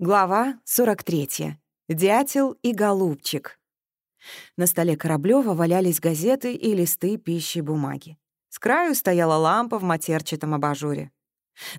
Глава 43. Дятел и голубчик. На столе Кораблёва валялись газеты и листы пищи бумаги. С краю стояла лампа в матерчатом абажуре.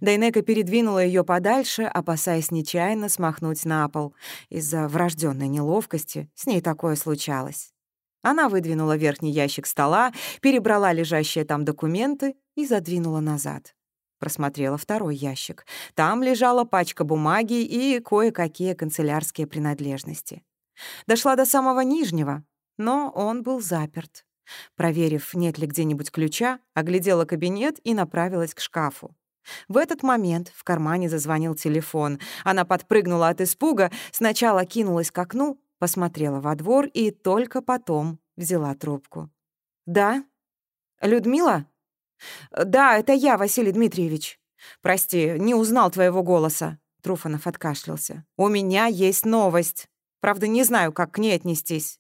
Дайнека передвинула ее подальше, опасаясь нечаянно смахнуть на пол. Из-за врожденной неловкости с ней такое случалось. Она выдвинула верхний ящик стола, перебрала лежащие там документы и задвинула назад. Просмотрела второй ящик. Там лежала пачка бумаги и кое-какие канцелярские принадлежности. Дошла до самого нижнего, но он был заперт. Проверив, нет ли где-нибудь ключа, оглядела кабинет и направилась к шкафу. В этот момент в кармане зазвонил телефон. Она подпрыгнула от испуга, сначала кинулась к окну, посмотрела во двор и только потом взяла трубку. «Да? Людмила?» «Да, это я, Василий Дмитриевич. Прости, не узнал твоего голоса». Труфанов откашлялся. «У меня есть новость. Правда, не знаю, как к ней отнестись».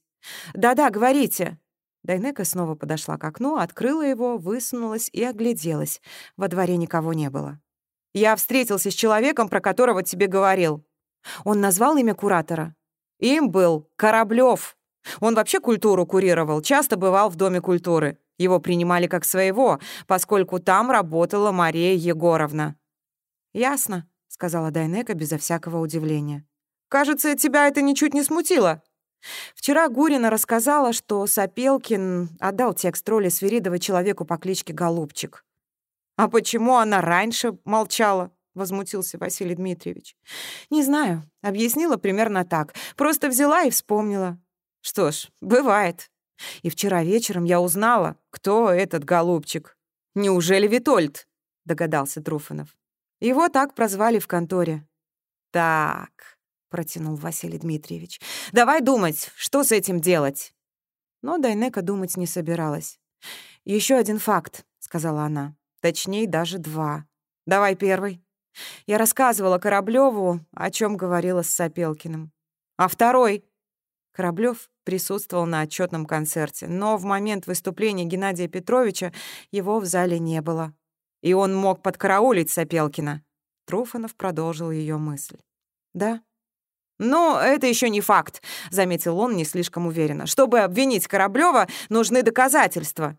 «Да-да, говорите». Дайнека снова подошла к окну, открыла его, высунулась и огляделась. Во дворе никого не было. «Я встретился с человеком, про которого тебе говорил. Он назвал имя куратора?» «Им был Кораблёв. Он вообще культуру курировал, часто бывал в Доме культуры. Его принимали как своего, поскольку там работала Мария Егоровна. «Ясно», — сказала Дайнека безо всякого удивления. «Кажется, тебя это ничуть не смутило». Вчера Гурина рассказала, что Сапелкин отдал текст роли Свиридова человеку по кличке Голубчик. «А почему она раньше молчала?» — возмутился Василий Дмитриевич. «Не знаю. Объяснила примерно так. Просто взяла и вспомнила. Что ж, бывает. И вчера вечером я узнала, кто этот голубчик. Неужели Витольд? Догадался Труфанов. Его так прозвали в конторе. Так, протянул Василий Дмитриевич. Давай думать, что с этим делать. Но Дайнека думать не собиралась. Еще один факт, сказала она. Точнее, даже два. Давай первый. Я рассказывала Кораблёву, о чем говорила с Сапелкиным. А второй? Кораблёв присутствовал на отчетном концерте, но в момент выступления Геннадия Петровича его в зале не было. И он мог подкараулить Сапелкина. Труфанов продолжил ее мысль. «Да». «Но это еще не факт», — заметил он не слишком уверенно. «Чтобы обвинить Кораблёва, нужны доказательства.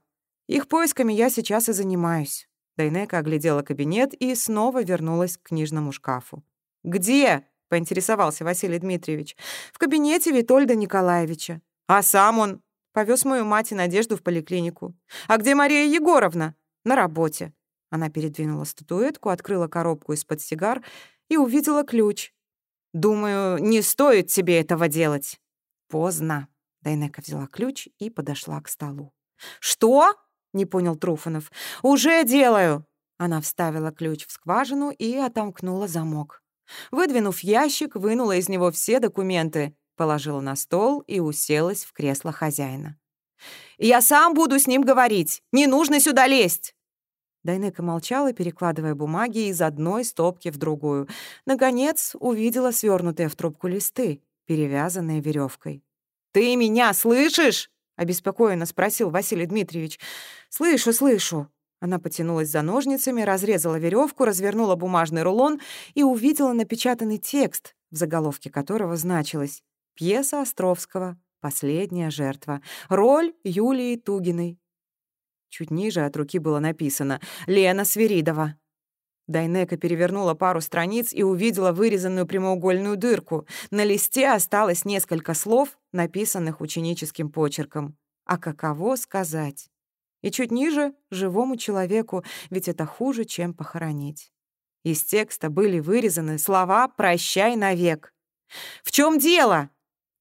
Их поисками я сейчас и занимаюсь». Дайнека оглядела кабинет и снова вернулась к книжному шкафу. «Где?» — поинтересовался Василий Дмитриевич. «В кабинете Витольда Николаевича. А сам он повез мою мать и Надежду в поликлинику. А где Мария Егоровна? На работе». Она передвинула статуэтку, открыла коробку из-под сигар и увидела ключ. «Думаю, не стоит тебе этого делать». «Поздно». Дайнека взяла ключ и подошла к столу. «Что?» — не понял Труфанов. «Уже делаю!» Она вставила ключ в скважину и отомкнула замок. Выдвинув ящик, вынула из него все документы, положила на стол и уселась в кресло хозяина. «Я сам буду с ним говорить! Не нужно сюда лезть!» Дайнека молчала, перекладывая бумаги из одной стопки в другую. Наконец увидела свернутые в трубку листы, перевязанные веревкой. «Ты меня слышишь?» — обеспокоенно спросил Василий Дмитриевич. «Слышу, слышу», она потянулась за ножницами, разрезала веревку, развернула бумажный рулон и увидела напечатанный текст, в заголовке которого значилось «Пьеса Островского. Последняя жертва. Роль Юлии Тугиной». Чуть ниже от руки было написано «Лена Свиридова». Дайнека перевернула пару страниц и увидела вырезанную прямоугольную дырку. На листе осталось несколько слов, написанных ученическим почерком. А каково сказать? И чуть ниже — живому человеку, ведь это хуже, чем похоронить. Из текста были вырезаны слова «прощай навек». «В чем дело?»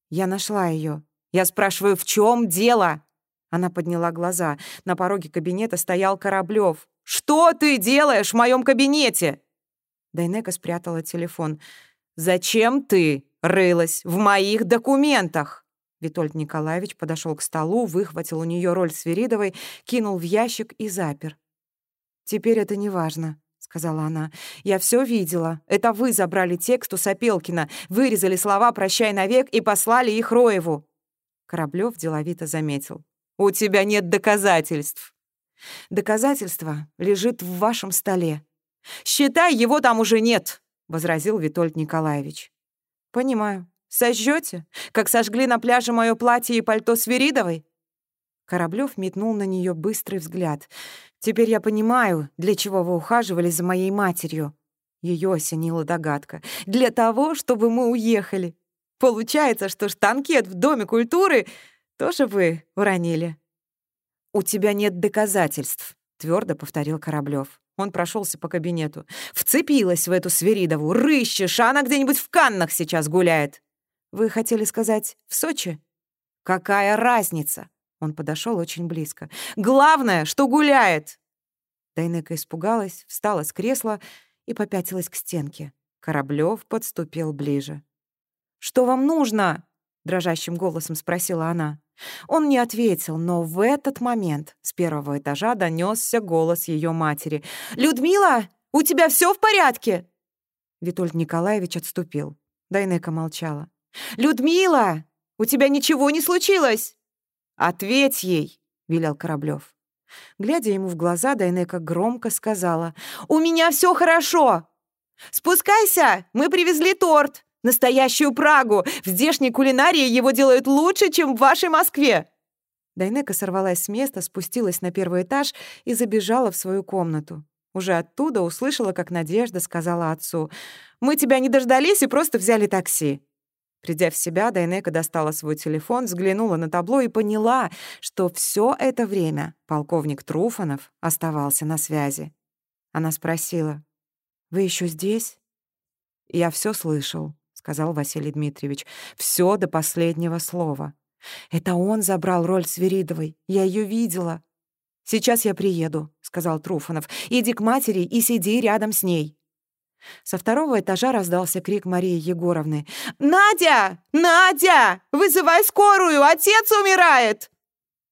Я нашла ее. Я спрашиваю, в чем дело? Она подняла глаза. На пороге кабинета стоял Кораблев. «Что ты делаешь в моем кабинете?» Дайнека спрятала телефон. «Зачем ты рылась в моих документах?» Витольд Николаевич подошел к столу, выхватил у нее роль Свиридовой, кинул в ящик и запер. «Теперь это не важно», — сказала она. «Я все видела. Это вы забрали текст у Сапелкина, вырезали слова «прощай навек» и послали их Роеву». Кораблев деловито заметил. «У тебя нет доказательств». «Доказательство лежит в вашем столе». «Считай, его там уже нет», — возразил Витольд Николаевич. «Понимаю. Сожжете, Как сожгли на пляже мое платье и пальто Свиридовой?» Кораблёв метнул на нее быстрый взгляд. «Теперь я понимаю, для чего вы ухаживали за моей матерью». Ее осенила догадка. «Для того, чтобы мы уехали. Получается, что штанкет в Доме культуры тоже вы уронили». «У тебя нет доказательств», — твердо повторил Кораблёв. Он прошелся по кабинету. «Вцепилась в эту Сверидову. Рыщешь, а она где-нибудь в Каннах сейчас гуляет». «Вы хотели сказать, в Сочи?» «Какая разница?» Он подошел очень близко. «Главное, что гуляет!» Дайнека испугалась, встала с кресла и попятилась к стенке. Кораблёв подступил ближе. «Что вам нужно?» — дрожащим голосом спросила она. Он не ответил, но в этот момент с первого этажа донесся голос ее матери. «Людмила, у тебя все в порядке?» Витольд Николаевич отступил. Дайнека молчала. «Людмила, у тебя ничего не случилось?» «Ответь ей!» — велел Кораблёв. Глядя ему в глаза, Дайнека громко сказала. «У меня все хорошо! Спускайся! Мы привезли торт! Настоящую Прагу! В здешней кулинарии его делают лучше, чем в вашей Москве!» Дайнека сорвалась с места, спустилась на первый этаж и забежала в свою комнату. Уже оттуда услышала, как Надежда сказала отцу. «Мы тебя не дождались и просто взяли такси». Придя в себя, Дайнека достала свой телефон, взглянула на табло и поняла, что все это время полковник Труфанов оставался на связи. Она спросила, «Вы еще здесь?» «Я все слышал», — сказал Василий Дмитриевич. Все до последнего слова. Это он забрал роль Свиридовой. Я ее видела. «Сейчас я приеду», — сказал Труфанов. «Иди к матери и сиди рядом с ней». Со второго этажа раздался крик Марии Егоровны. «Надя! Надя! Вызывай скорую! Отец умирает!»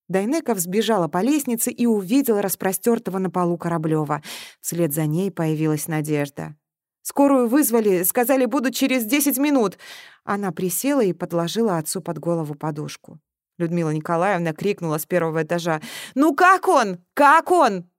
Дайнеков сбежала по лестнице и увидела распростертого на полу Кораблёва. Вслед за ней появилась Надежда. «Скорую вызвали, сказали, будут через десять минут». Она присела и подложила отцу под голову подушку. Людмила Николаевна крикнула с первого этажа. «Ну как он? Как он?»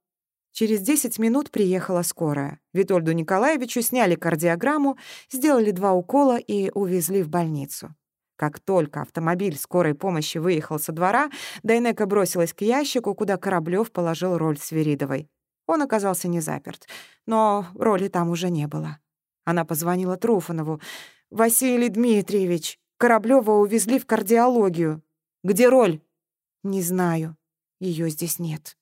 Через 10 минут приехала скорая. Витольду Николаевичу сняли кардиограмму, сделали два укола и увезли в больницу. Как только автомобиль скорой помощи выехал со двора, Дайнека бросилась к ящику, куда Кораблёв положил роль Свиридовой. Он оказался не заперт, но роли там уже не было. Она позвонила Труфанову. «Василий Дмитриевич, Кораблёва увезли в кардиологию. Где роль?» «Не знаю. Ее здесь нет».